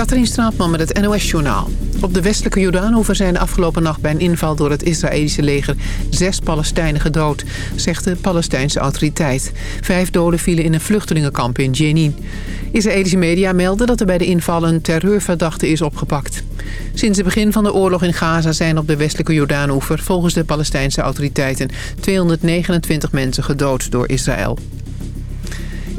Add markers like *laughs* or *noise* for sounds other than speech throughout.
Katrien Straatman met het NOS-journaal. Op de westelijke Jordaanoever zijn de afgelopen nacht bij een inval door het Israëlische leger zes Palestijnen gedood, zegt de Palestijnse autoriteit. Vijf doden vielen in een vluchtelingenkamp in Jenin. Israëlische media melden dat er bij de inval een terreurverdachte is opgepakt. Sinds het begin van de oorlog in Gaza zijn op de westelijke Jordaanoever volgens de Palestijnse autoriteiten 229 mensen gedood door Israël.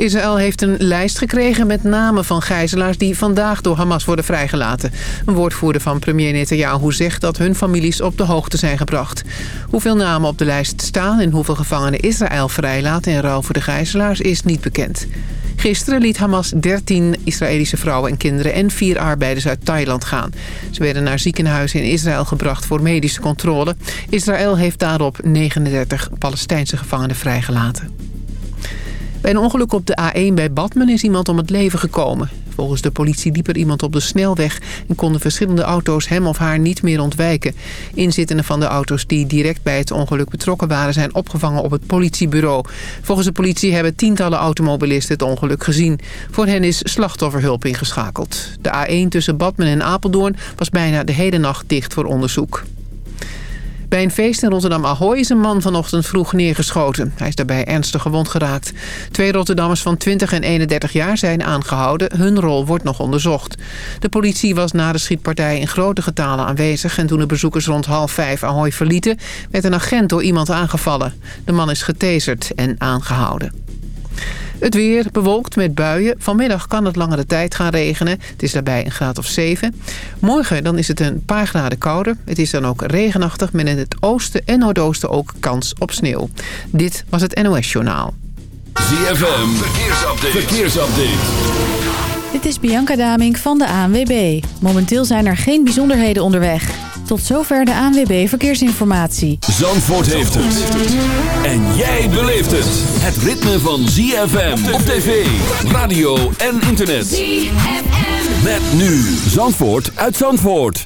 Israël heeft een lijst gekregen met namen van gijzelaars... die vandaag door Hamas worden vrijgelaten. Een woordvoerder van premier Netanyahu zegt dat hun families op de hoogte zijn gebracht. Hoeveel namen op de lijst staan en hoeveel gevangenen Israël vrijlaat... in ruil voor de gijzelaars is niet bekend. Gisteren liet Hamas 13 Israëlische vrouwen en kinderen en vier arbeiders uit Thailand gaan. Ze werden naar ziekenhuizen in Israël gebracht voor medische controle. Israël heeft daarop 39 Palestijnse gevangenen vrijgelaten. Bij een ongeluk op de A1 bij Badmen is iemand om het leven gekomen. Volgens de politie liep er iemand op de snelweg... en konden verschillende auto's hem of haar niet meer ontwijken. Inzittenden van de auto's die direct bij het ongeluk betrokken waren... zijn opgevangen op het politiebureau. Volgens de politie hebben tientallen automobilisten het ongeluk gezien. Voor hen is slachtofferhulp ingeschakeld. De A1 tussen Badmen en Apeldoorn was bijna de hele nacht dicht voor onderzoek. Bij een feest in Rotterdam-Ahoy is een man vanochtend vroeg neergeschoten. Hij is daarbij ernstig gewond geraakt. Twee Rotterdammers van 20 en 31 jaar zijn aangehouden. Hun rol wordt nog onderzocht. De politie was na de schietpartij in grote getalen aanwezig... en toen de bezoekers rond half vijf Ahoy verlieten... werd een agent door iemand aangevallen. De man is getaserd en aangehouden. Het weer bewolkt met buien. Vanmiddag kan het langere tijd gaan regenen. Het is daarbij een graad of 7. Morgen dan is het een paar graden kouder. Het is dan ook regenachtig met in het oosten en noordoosten ook kans op sneeuw. Dit was het NOS Journaal. ZFM, verkeersupdate. verkeersupdate. Dit is Bianca Daming van de ANWB. Momenteel zijn er geen bijzonderheden onderweg. Tot zover de ANWB Verkeersinformatie. Zandvoort heeft het. En jij beleeft het. Het ritme van ZFM op tv, radio en internet. ZFM. Met nu Zandvoort uit Zandvoort.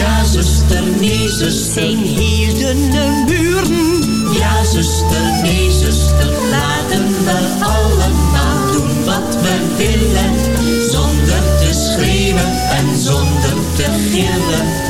Ja, zuster, nee, zuster. Zijn hier de buren. Ja, zuster, nee, zuster. Laten we allemaal doen wat we willen. Zonder te schreeuwen en zonder te gillen.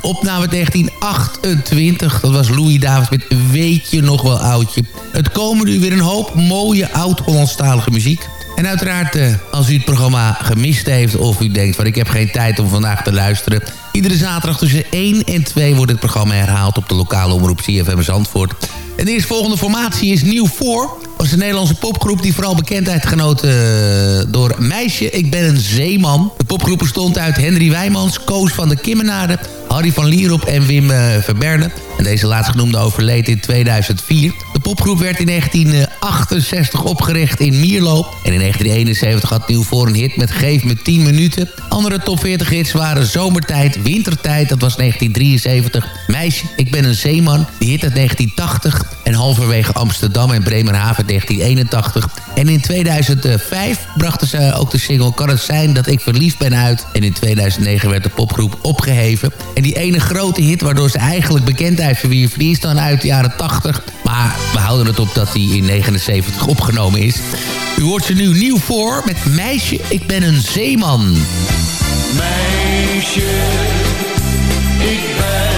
Een opname 1928. Dat was Louis Davids met Weet je nog wel oudje. Het komen nu weer een hoop mooie oud-Hollandstalige muziek. En uiteraard, eh, als u het programma gemist heeft... of u denkt van ik heb geen tijd om vandaag te luisteren... iedere zaterdag tussen 1 en 2 wordt het programma herhaald... op de lokale omroep CFM Zandvoort. En de eerstvolgende formatie is Nieuw Voor. Is een Nederlandse popgroep die vooral bekendheid genoten eh, door Meisje, ik ben een zeeman. De popgroep bestond uit Henry Wijmans, Koos van de Kimmenade... Harry van Lierop en Wim uh, Verberne. En deze laatstgenoemde overleed in 2004. De popgroep werd in 1968 opgericht in Mierlo. En in 1971 had Nieuw voor een hit met Geef me 10 minuten. Andere top 40 hits waren Zomertijd, Wintertijd, dat was 1973. Meisje, ik ben een zeeman, die hit uit 1980. En halverwege Amsterdam en Bremerhaven 1981. En in 2005 brachten ze ook de single Kan het zijn dat ik verliefd ben uit. En in 2009 werd de popgroep opgeheven. En die ene grote hit waardoor ze eigenlijk bekendheid verwierf... die is dan uit de jaren 80. Maar we houden het op dat die in 79 opgenomen is. U hoort ze nu nieuw voor met Meisje, ik ben een zeeman. Meisje, ik ben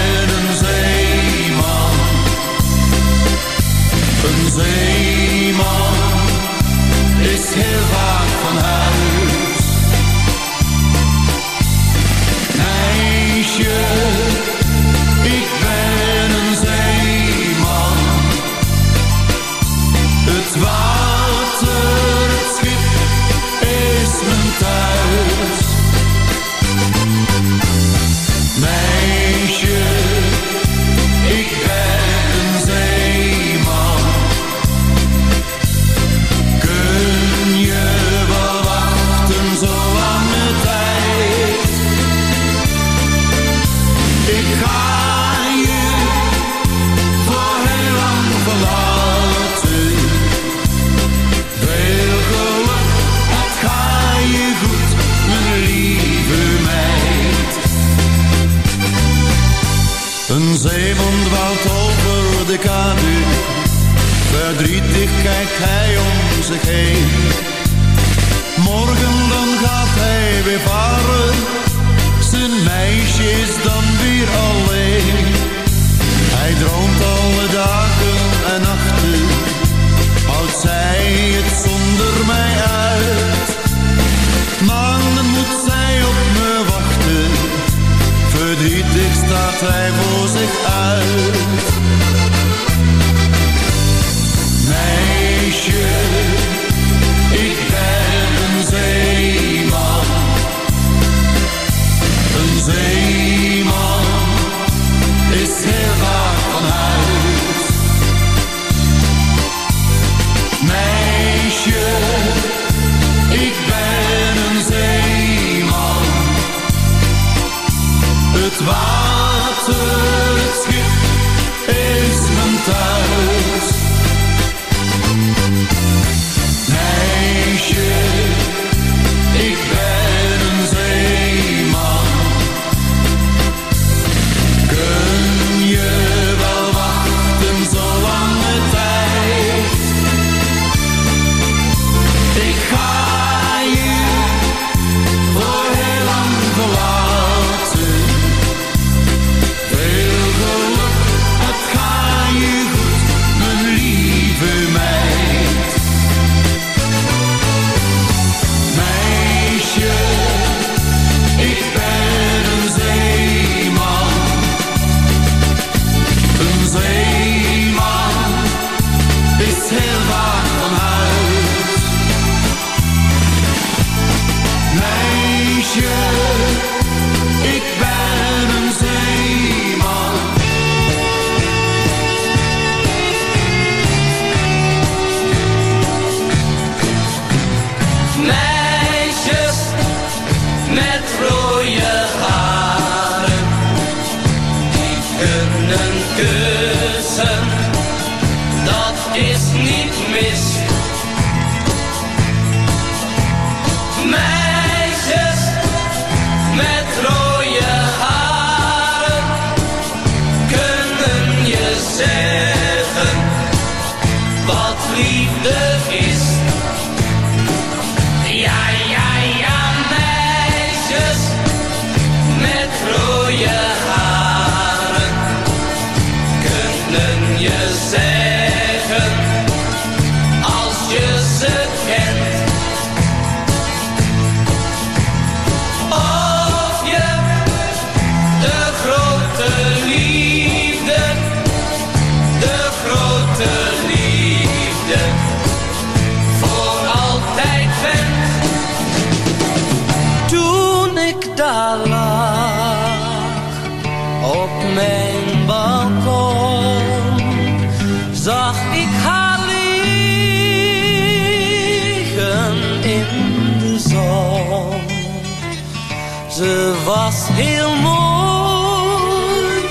Ze was heel mooi,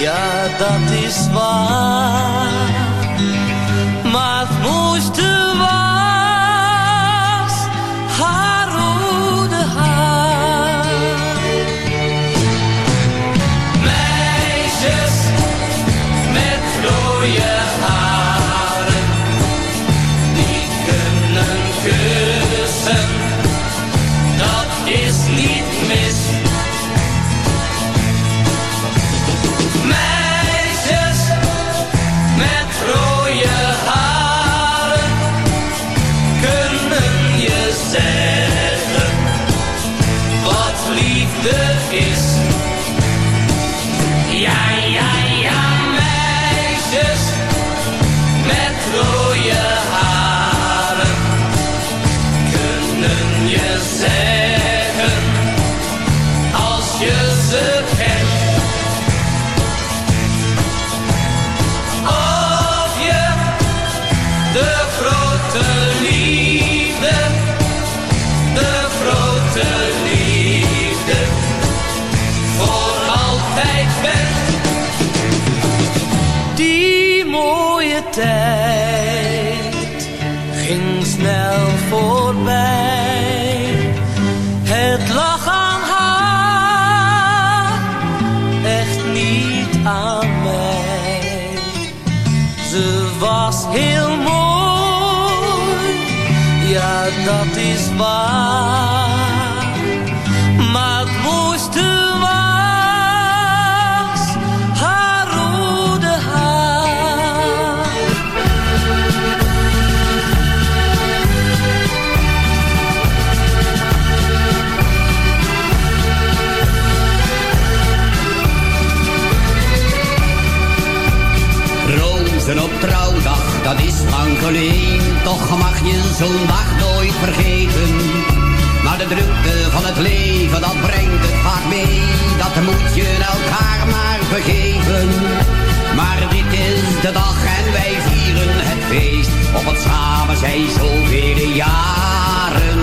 ja dat is waar. Niet aan mij. Ze was heel mooi, ja dat is waar. Dat is lang geleden. Toch mag je zo'n dag nooit vergeten. Maar de drukte van het leven, dat brengt het vaak mee. Dat moet je elkaar maar vergeven. Maar dit is de dag en wij vieren het feest. Op het samen zijn zoveel jaren.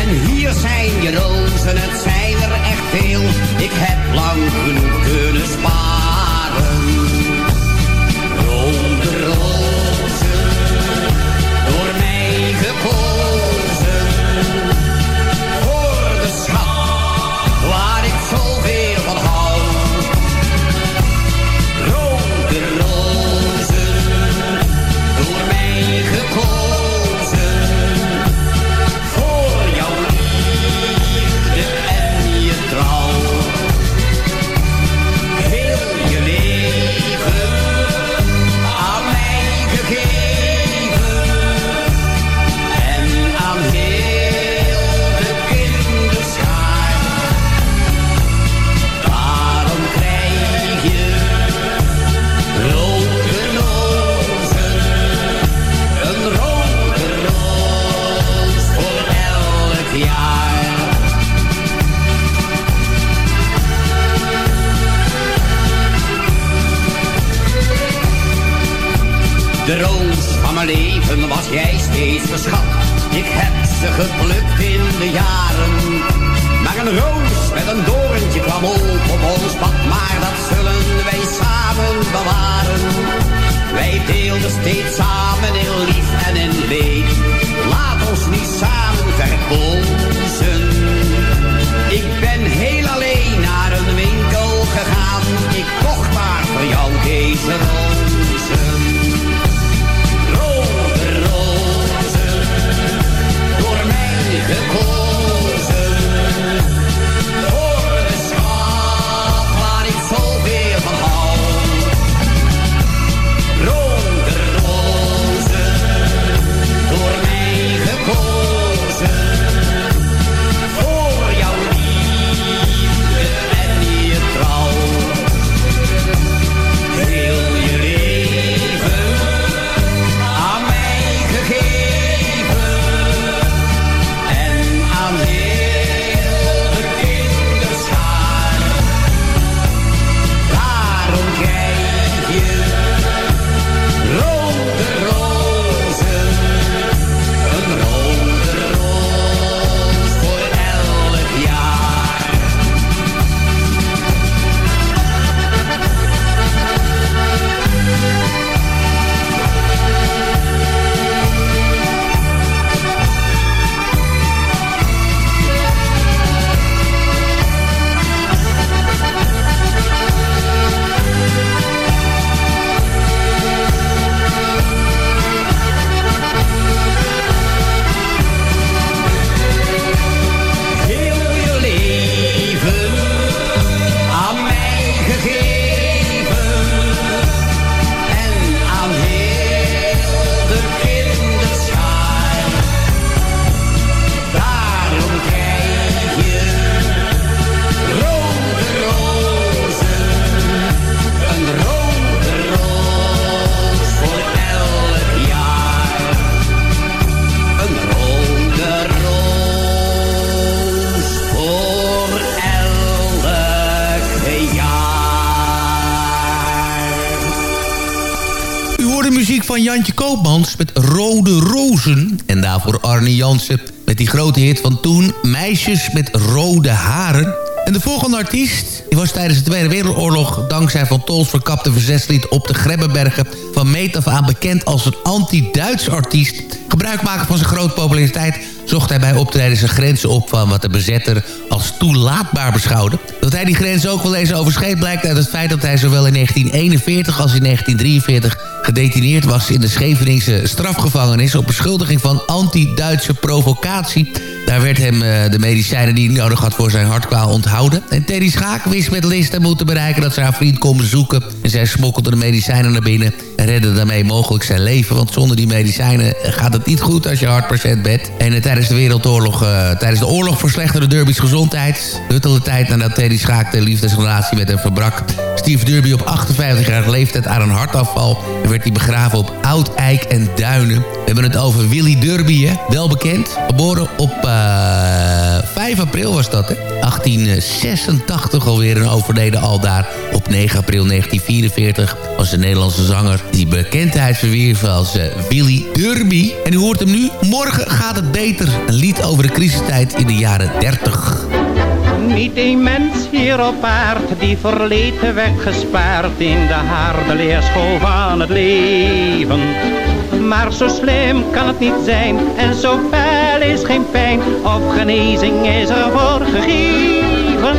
En hier zijn je rozen, het zijn er echt veel. Ik heb lang genoeg kunnen sparen. De roos van mijn leven was jij steeds verschat. Ik heb ze geplukt in de jaren. Maar een roos met een doorntje kwam ook op ons pad. Maar dat zullen wij samen bewaren. Wij deelden steeds samen in lief en in leed. Laat ons niet samen verpozen. Ik ben heel alleen naar een winkel gegaan. Ik kocht maar voor jou deze rozen. Mij Met Rode Rozen. En daarvoor Arne Jansen met die grote hit van toen... Meisjes met rode haren. En de volgende artiest die was tijdens de Tweede Wereldoorlog... dankzij Van Tols verkapte verzetslied op de Grebbebergen... van meet af aan bekend als een anti-Duits artiest. Gebruik maken van zijn grote populariteit zocht hij bij optreden zijn grenzen op van wat de bezetter als toelaatbaar beschouwde. Dat hij die grens ook wel eens overschreed blijkt uit het feit dat hij zowel in 1941 als in 1943 gedetineerd was in de Scheveningse strafgevangenis op beschuldiging van anti-Duitse provocatie daar werd hem uh, de medicijnen die hij nodig had voor zijn hartkwaal onthouden. En Teddy Schaak wist met List moeten bereiken dat ze haar vriend kon bezoeken. En zij smokkelde de medicijnen naar binnen en redde daarmee mogelijk zijn leven. Want zonder die medicijnen gaat het niet goed als je hartpatiënt bent. En uh, tijdens de Wereldoorlog, uh, tijdens de oorlog verslechterde Derby's gezondheid. Huttelde tijd nadat Teddy Schaak de liefdesrelatie met hem verbrak. Steve Derby op 58-jarige leeftijd aan een hartafval. En werd hij begraven op Oud Eik en Duinen. We hebben het over Willy Derby, hè? wel bekend. Geboren op 5 april was dat, hè? 1886 alweer een overleden aldaar. Op 9 april 1944 was de Nederlandse zanger die bekendheid verwierf als uh, Willy Derby. En u hoort hem nu. Morgen gaat het beter. Een lied over de crisistijd in de jaren 30. Niet een mens hier op aard die verleden werd gespaard in de harde leerschool van het leven. Maar zo slim kan het niet zijn en zo fel is geen pijn of genezing is er voor gegeven.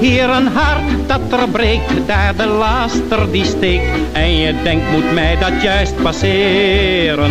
Hier een hart dat er breekt, daar de laster die steekt en je denkt moet mij dat juist passeren.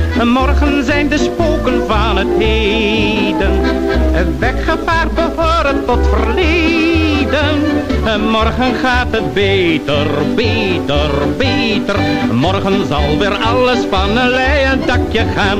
Morgen zijn de spoken van het heden. Weggevaard behoren tot verleden. Morgen gaat het beter, beter, beter. Morgen zal weer alles van een leien dakje gaan.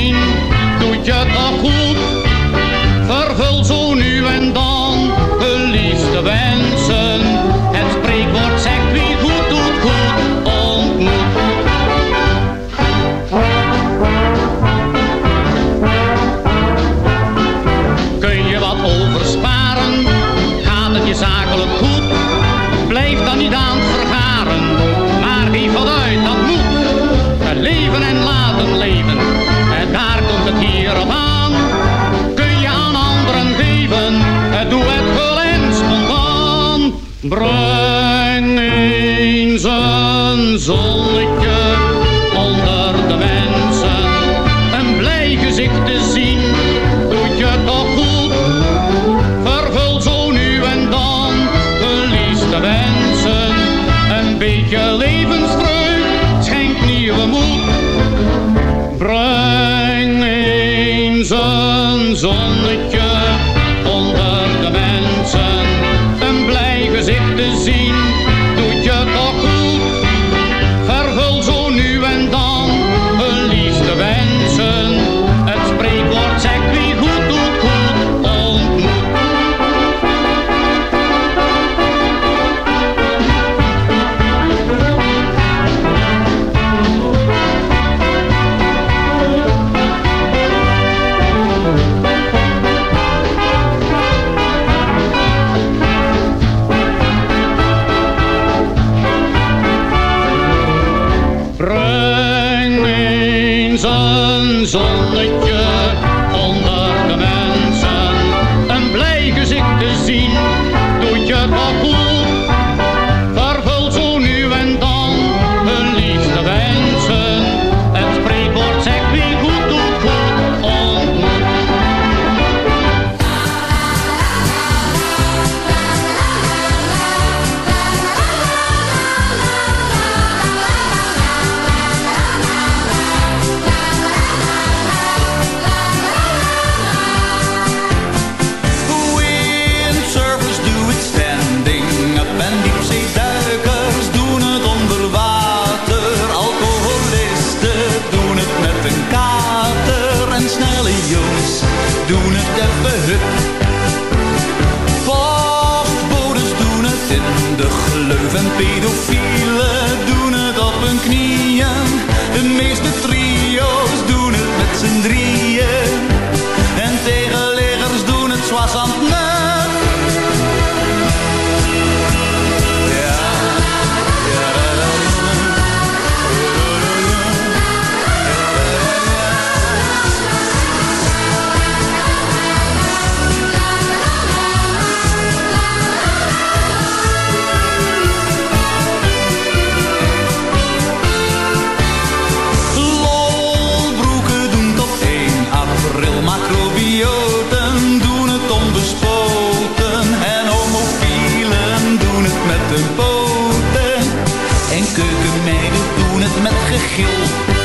only gegil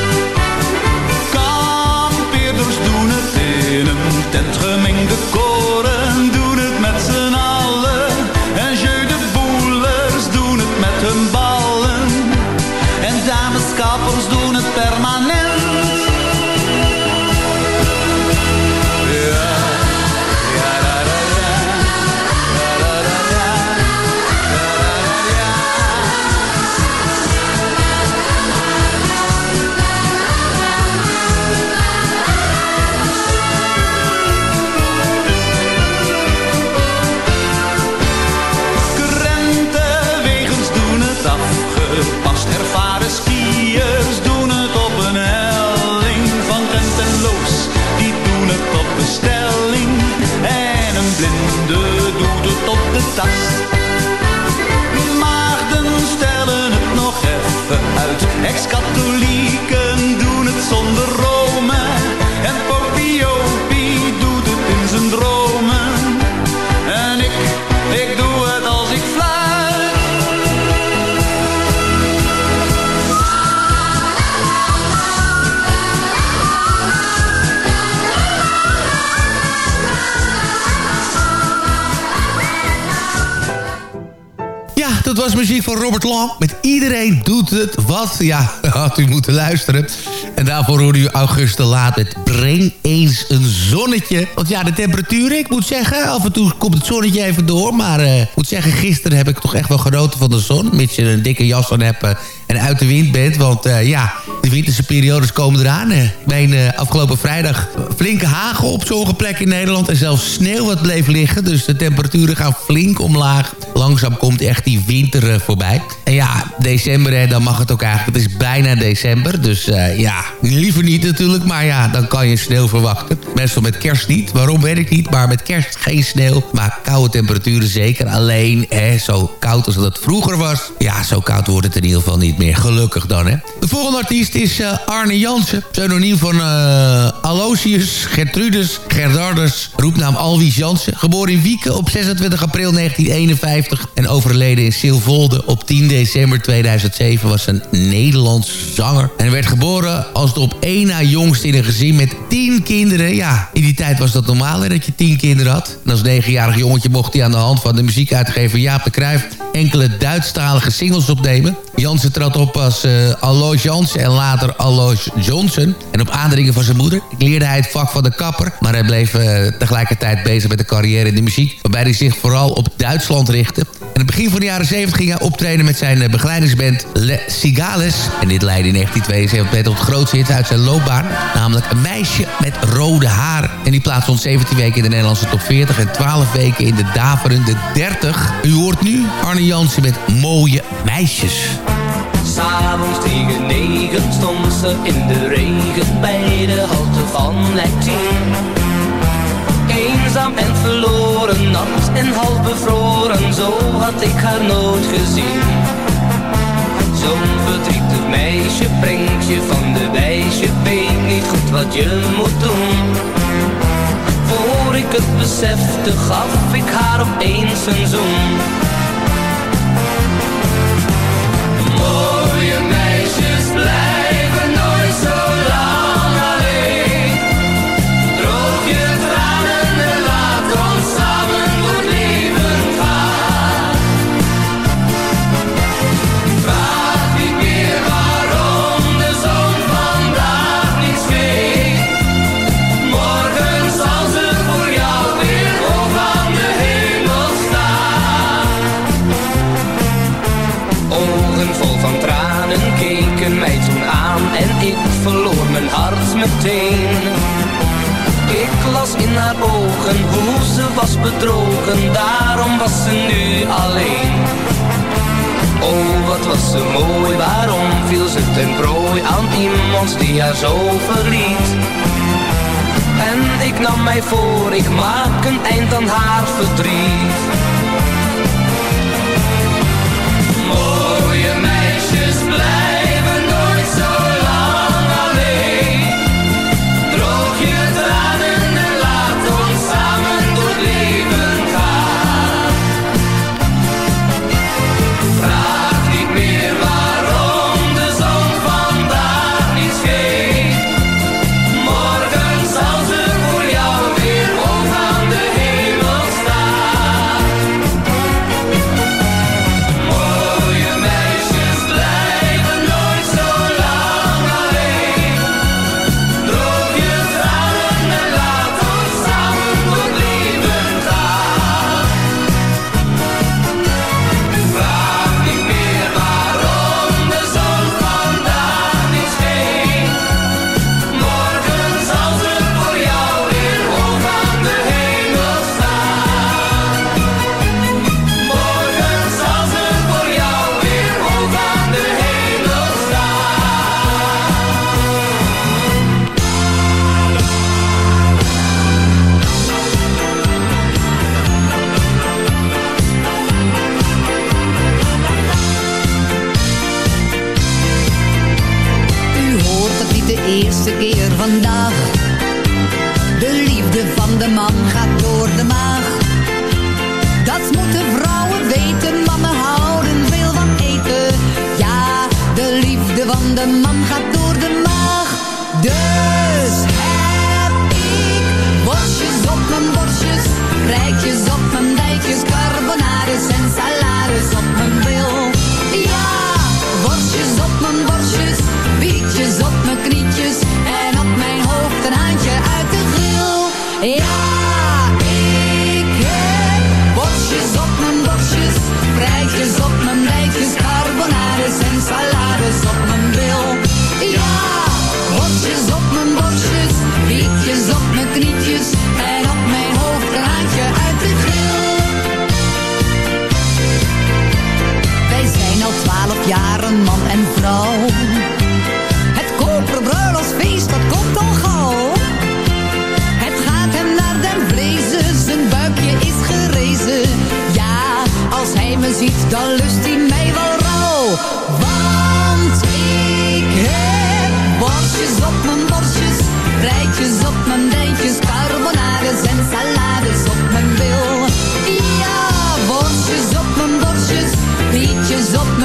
was muziek van Robert Long. Met Iedereen doet het wat. Ja, *laughs* had u moeten luisteren. En daarvoor hoorde u Auguste Laat het. Breng eens een zonnetje. Want ja, de temperaturen, ik moet zeggen... af en toe komt het zonnetje even door. Maar eh, ik moet zeggen, gisteren heb ik toch echt wel genoten van de zon. Mits je een dikke jas aan hebt eh, en uit de wind bent. Want eh, ja, de winterse periodes komen eraan. Ik meen afgelopen vrijdag flinke hagel op sommige plekken in Nederland. En zelfs sneeuw wat bleef liggen. Dus de temperaturen gaan flink omlaag langzaam komt echt die winter eh, voorbij. En ja, december, hè, dan mag het ook eigenlijk. Het is bijna december, dus eh, ja, liever niet natuurlijk. Maar ja, dan kan je sneeuw verwachten. Meestal met kerst niet. Waarom weet ik niet, maar met kerst geen sneeuw. Maar koude temperaturen zeker. Alleen, hè, zo koud als dat het vroeger was. Ja, zo koud wordt het in ieder geval niet meer. Gelukkig dan, hè. De volgende artiest is eh, Arne Jansen. Pseudoniem van uh, Aloysius, Gertrudes, Gerdardus. Roepnaam Alwies Jansen. Geboren in Wieken op 26 april 1951 en overleden in Silvolde op 10 december 2007. Was een Nederlands zanger. En werd geboren als de op één na jongst in een gezin met 10 kinderen. Ja, in die tijd was dat normaal dat je 10 kinderen had. En als negenjarig jongetje mocht hij aan de hand van de muziekuitgever Jaap de Cruijff enkele Duitsstalige singles opnemen. Jansen trad op als uh, Alois Jansen en later Alois Johnson. En op aandringen van zijn moeder leerde hij het vak van de kapper. Maar hij bleef uh, tegelijkertijd bezig met de carrière in de muziek. Waarbij hij zich vooral op Duitsland richtte. In het begin van de jaren 70 ging hij optreden met zijn uh, begeleidingsband Le Cigales. En dit leidde in 1972 tot grootste hit uit zijn loopbaan. Namelijk Een meisje met rode haar. En die plaatste ons 17 weken in de Nederlandse top 40 en 12 weken in de daverende 30. U hoort nu Arne Jansen met Mooie Meisjes. S'avonds tegen negen stond ze in de regen bij de halte van lijn Eenzaam en verloren, nat en half bevroren, zo had ik haar nooit gezien. Zo'n verdrietig meisje brengt je van de wijs, je weet niet goed wat je moet doen. Voor ik het besefte gaf ik haar opeens een zoen.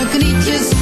mijn knietjes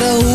grow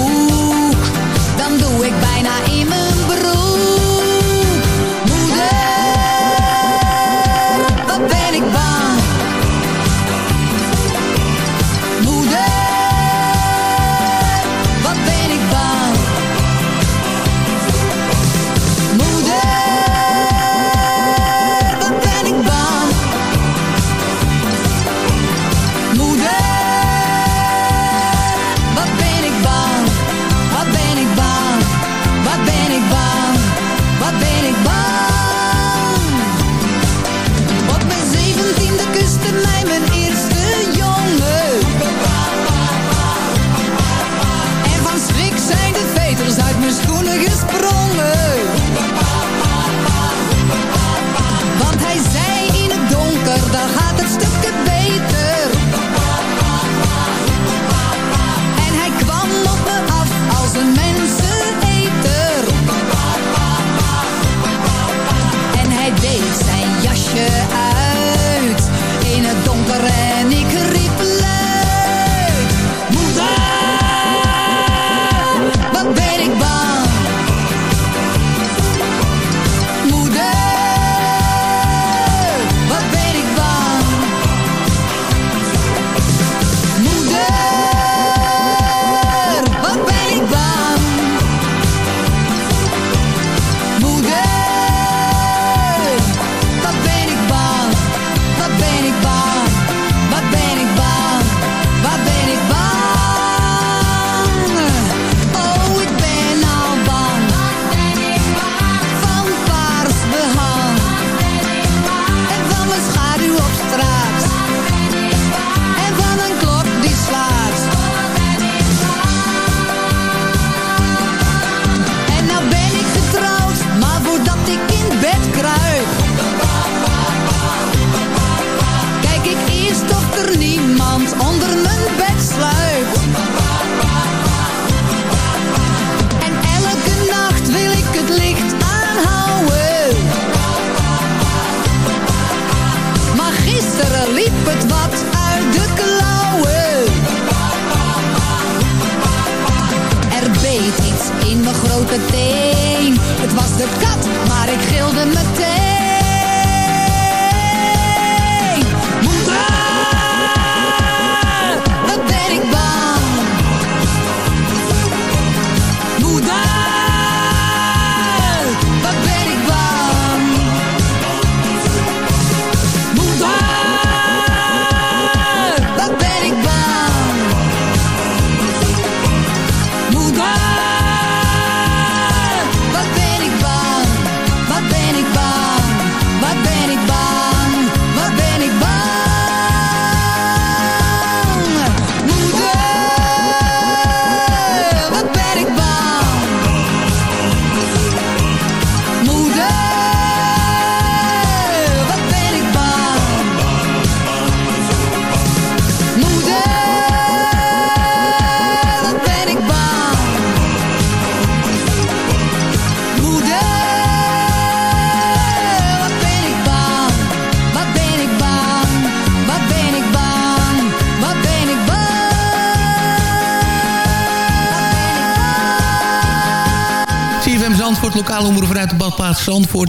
het wat.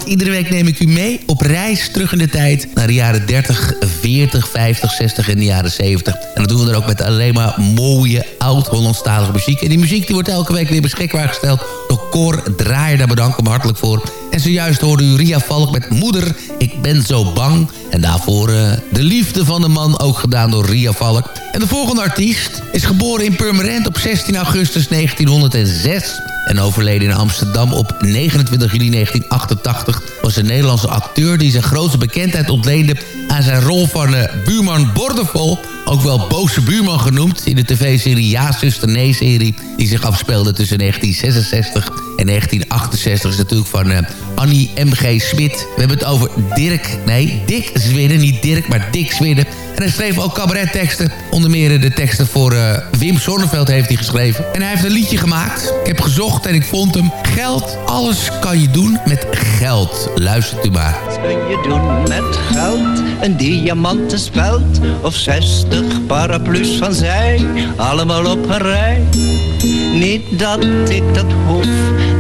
Iedere week neem ik u mee op reis terug in de tijd... naar de jaren 30, 40, 50, 60 en de jaren 70. En dat doen we dan ook met alleen maar mooie oud-Hollandstalige muziek. En die muziek die wordt elke week weer beschikbaar gesteld... door Cor Draaier, daar bedank ik hem hartelijk voor. En zojuist hoorde u Ria Valk met Moeder, ik ben zo bang. En daarvoor uh, De Liefde van de Man, ook gedaan door Ria Valk. En de volgende artiest is geboren in Purmerend op 16 augustus 1906 en overleden in Amsterdam op 29 juli 1988... was een Nederlandse acteur die zijn grootste bekendheid ontleende... aan zijn rol van uh, buurman Bordevol... ook wel Boze Buurman genoemd... in de tv-serie Ja, Zuster, Nee-serie... die zich afspeelde tussen 1966 en 1968. is natuurlijk van uh, Annie M.G. Smit. We hebben het over Dirk, nee, Dick Zwidden. Niet Dirk, maar Dick Zwidden. En hij schreef ook cabaretteksten. Onder meer de teksten voor uh, Wim Sonneveld heeft hij geschreven. En hij heeft een liedje gemaakt. Ik heb gezocht en ik vond hem. Geld, alles kan je doen met geld. Luistert u maar. Wat kun je doen met geld? Een diamanten speld of 60 paraplu's van zij. Allemaal op een rij. Niet dat ik dat hoef,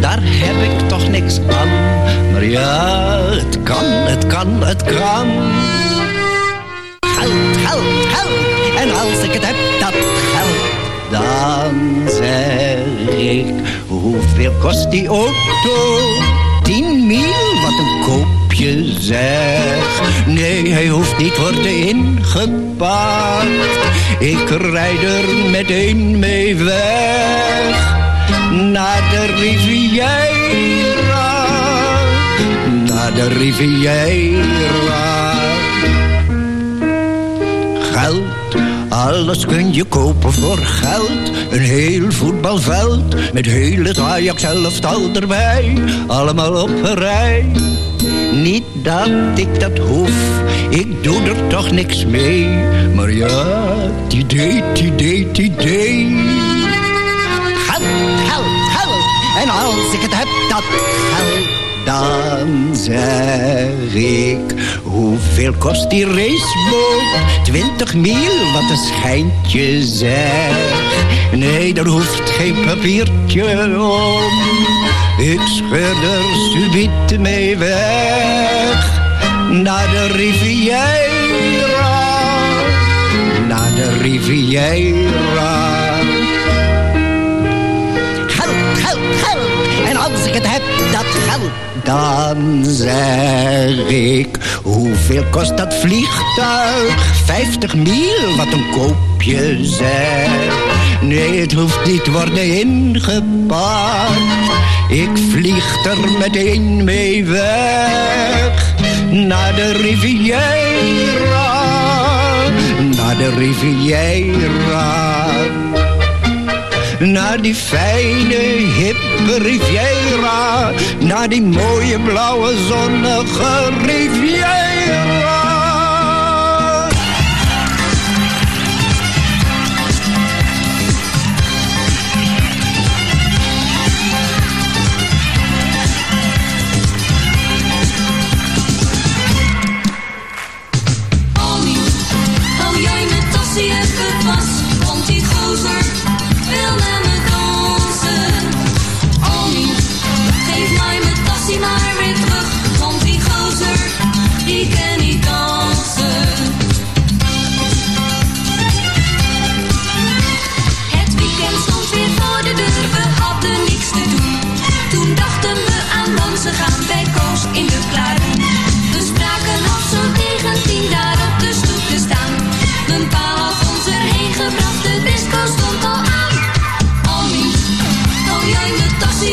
daar heb ik toch niks aan. Maar ja, het kan, het kan, het kan. Geld, geld, geld. En als ik het heb, dat geld, dan zeg ik, hoeveel kost die auto? Tien mil, wat een koopje zeg. Nee, hij hoeft niet worden ingepakt. Ik rijd er meteen mee weg. Naar de Riviera. Naar de Riviera. Geld, alles kun je kopen voor geld. Een heel voetbalveld, met heel het Ajax elftal erbij. Allemaal op een rij. Niet dat ik dat hoef, ik doe er toch niks mee. Maar ja, het idee, het idee, het idee. Geld, geld, geld. En als ik het heb, dat geld. Dan zeg ik, hoeveel kost die raceboot? Twintig mil, wat een schijntje zeg. Nee, daar hoeft geen papiertje om. Ik scheur er subiet mee weg. Naar de Riviera. Naar de Riviera. Het heb, dat geld. Dan zeg ik, hoeveel kost dat vliegtuig? Vijftig mil, wat een koopje zeg. Nee, het hoeft niet worden ingepakt. Ik vlieg er meteen mee weg. Naar de Riviera. Naar de Riviera. Naar die fijne, hippe Riviera. Naar die mooie, blauwe, zonnige Riviera.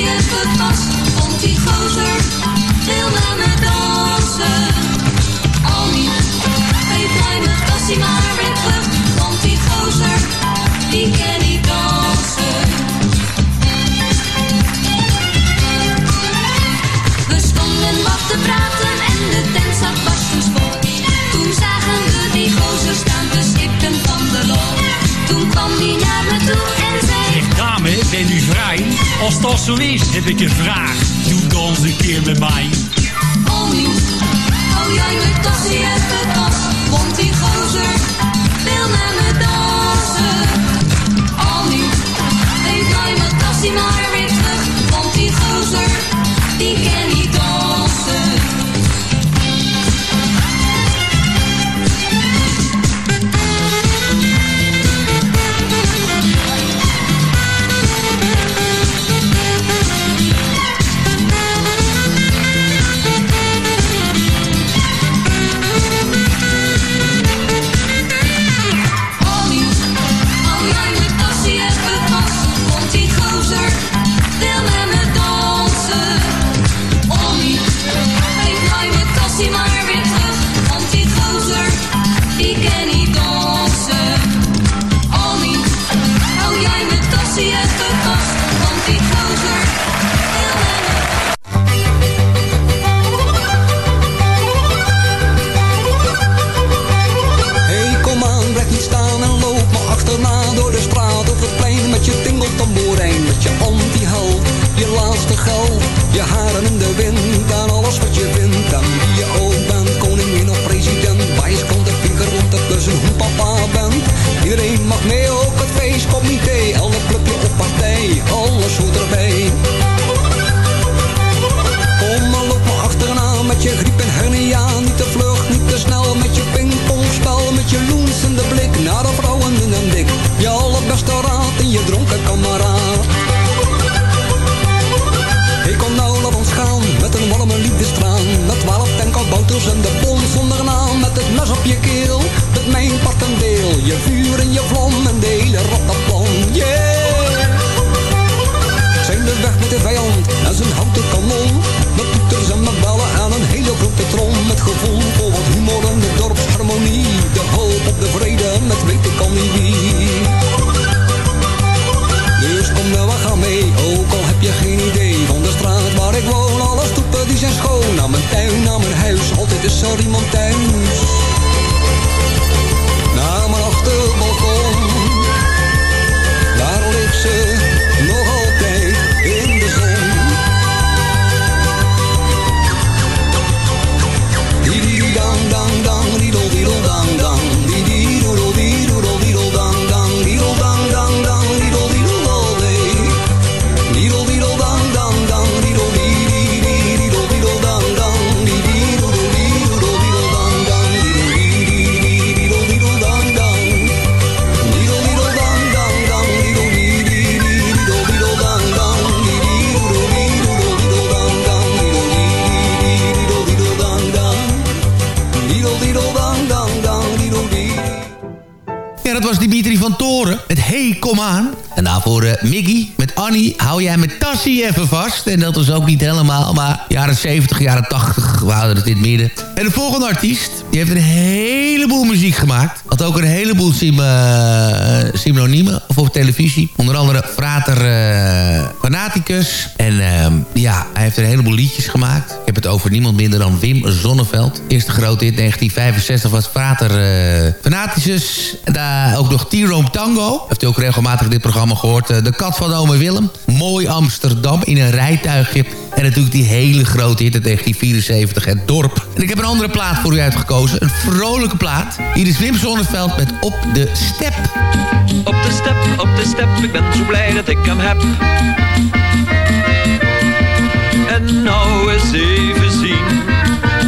hij het vast om die gozer. zo is, heb ik een vraag. Doe dan eens een keer met mij. Iedereen mag mee, ook het feest, komt idee, alle clubje op partij, alles hoort erbij. Kom maar op me achterna met je griep en hernia, niet te vlug, niet te snel, met je pingpongspel, met je loensende blik naar de vrouwen in een dik. Je allerbeste raad en je dronken kameraad. Ik kom nou naar ons gaan, met een warme liefdestraan, met twaalf tankelbouters en de je vuur en je vlam en de hele rattenplan, yeah. Zijn we weg met de vijand en zijn houten kanon. Met toeters en met ballen aan een hele grote trom. Met gevoel voor wat humor en de dorpsharmonie. De hoop op de vrede met weten kan niet wie. Dus kom nou, we gaan mee, ook al heb je geen idee van de straat waar ik woon. Alle stoepen die zijn schoon, naar mijn tuin, naar mijn huis, altijd is er iemand thuis. van Toren. Met Hey, kom aan. En daarvoor eh, uh, Miggy Annie, hou jij met tassie even vast. En dat was ook niet helemaal, maar jaren 70, jaren 80, we hadden het in het midden. En de volgende artiest, die heeft een heleboel muziek gemaakt. Had ook een heleboel sim, eh, synoniemen voor televisie. Onder andere Prater eh, Fanaticus. En ehm, ja, hij heeft een heleboel liedjes gemaakt. Ik heb het over niemand minder dan Wim Zonneveld. Eerste grote in 1965 was Frater eh, Fanaticus. Daar ook nog T-Rome Tango. Heeft u ook regelmatig dit programma gehoord. de Kat van Ome Willem Mooi Amsterdam in een rijtuigje. En natuurlijk die hele grote hit uit 1974, Het Dorp. En ik heb een andere plaat voor u uitgekozen. Een vrolijke plaat. Hier is Wim Zonneveld met Op de Step. Op de step, op de step, ik ben zo blij dat ik hem heb. En nou eens even zien,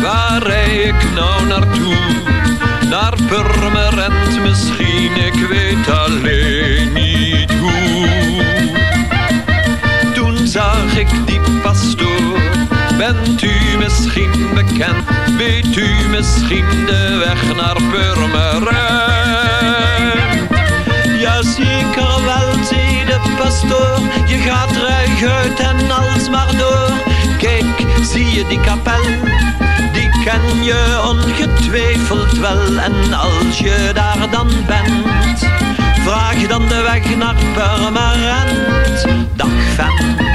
waar rij ik nou naartoe? Naar Purmerend misschien, ik weet alleen niet bent u misschien bekend? Weet u misschien de weg naar Purmerend? Ja, zeker wel, zei de pastoor. Je gaat ruig en als maar door. Kijk, zie je die kapel? Die ken je ongetwijfeld wel. En als je daar dan bent, vraag dan de weg naar Purmerend. Dag vent.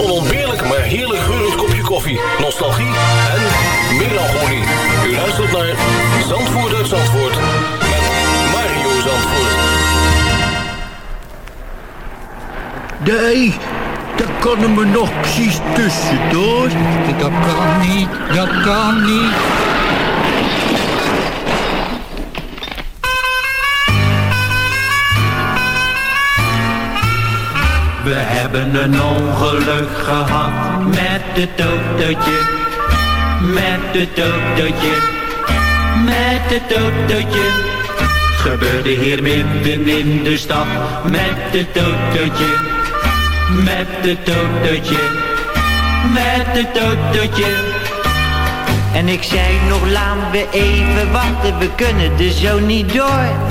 koffie, nostalgie en melancholie. U luistert naar Zandvoort uit Zandvoort met Mario Zandvoort. Nee, dat kan er me nog precies tussendoor. Dat kan niet, dat kan niet. We hebben een ongeluk gehad met het autootje. Met het autootje. Met het autootje. Gebeurde hier midden in de stad. Met het autootje. Met het autootje. Met het autootje. En ik zei nog, laten we even wachten, we kunnen er zo niet door.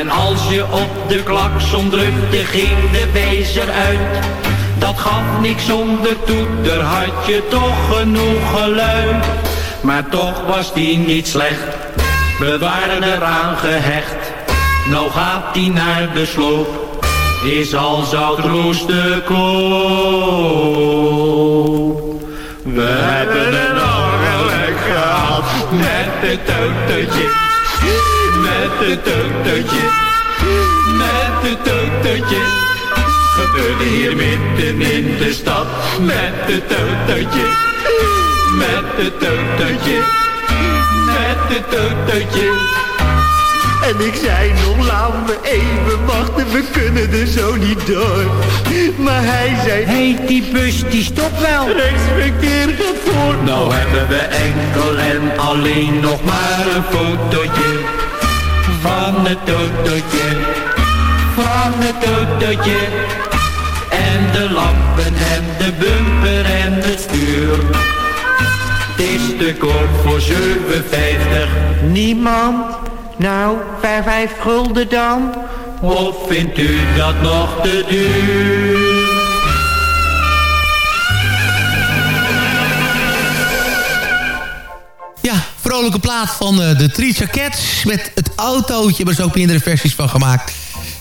En als je op de klakson drukte, ging de wijzer uit. Dat gaf niks zonder toeter, had je toch genoeg geluid. Maar toch was die niet slecht, we waren eraan gehecht. Nou gaat die naar de sloop, is al zout de koop. We hebben een ongeluk gehad met het autootje, met het autootje, met het autootje. Gebeurde hier midden in de stad met het autootje, met het autootje, met het autootje. En ik zei nog, laat me even wachten, we kunnen er zo niet door. Maar hij zei... Hé, die bus, die stopt wel. Rechtsverkeer gaat voor. Nou hebben we enkel en alleen nog maar een fotootje van het autootje, van het autootje. En de lampen en de bumper en het stuur. Het is te koop voor 7,50. Niemand? Nou, vijf, vijf gulden dan? Of vindt u dat nog te duur? Vrolijke plaat van eh, de Three Cats met het autootje. Maar er zijn ook meerdere versies van gemaakt.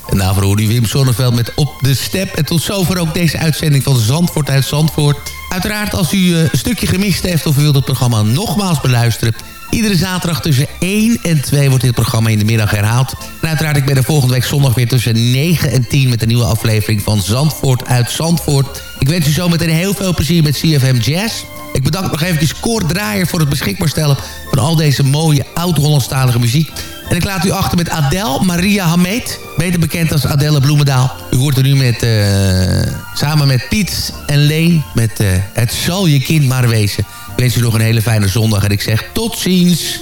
En daarvoor hoorde u Wim Sonneveld met Op de Step. En tot zover ook deze uitzending van Zandvoort uit Zandvoort. Uiteraard als u eh, een stukje gemist heeft of u wilt het programma nogmaals beluisteren... Iedere zaterdag tussen 1 en 2 wordt dit programma in de middag herhaald. En uiteraard, ik ben er volgende week zondag weer tussen 9 en 10... met een nieuwe aflevering van Zandvoort uit Zandvoort. Ik wens u zo meteen heel veel plezier met CFM Jazz. Ik bedank nog even Koord Draaier voor het beschikbaar stellen... van al deze mooie oud-Hollandstalige muziek. En ik laat u achter met Adele Maria Hameet. Beter bekend als Adele Bloemendaal. U hoort er nu met, uh, samen met Piet en Leen... met uh, Het zal je kind maar wezen... Ik wens u nog een hele fijne zondag en ik zeg tot ziens.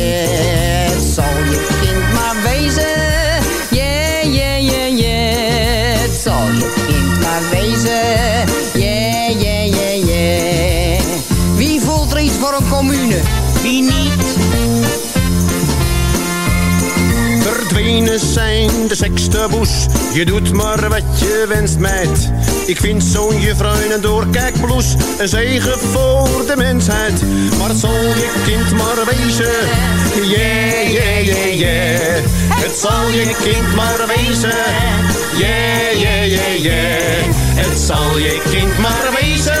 Verdwenen zijn de seksteboes. Je doet maar wat je wenst, meid. Ik vind zo'n juffrouw in een doorkijkbloes een zegen voor de mensheid. Maar zal je kind maar wezen. Yeah, yeah, yeah, yeah. Het zal je kind maar wezen. Yeah, yeah, yeah, yeah. Het zal je kind maar wezen.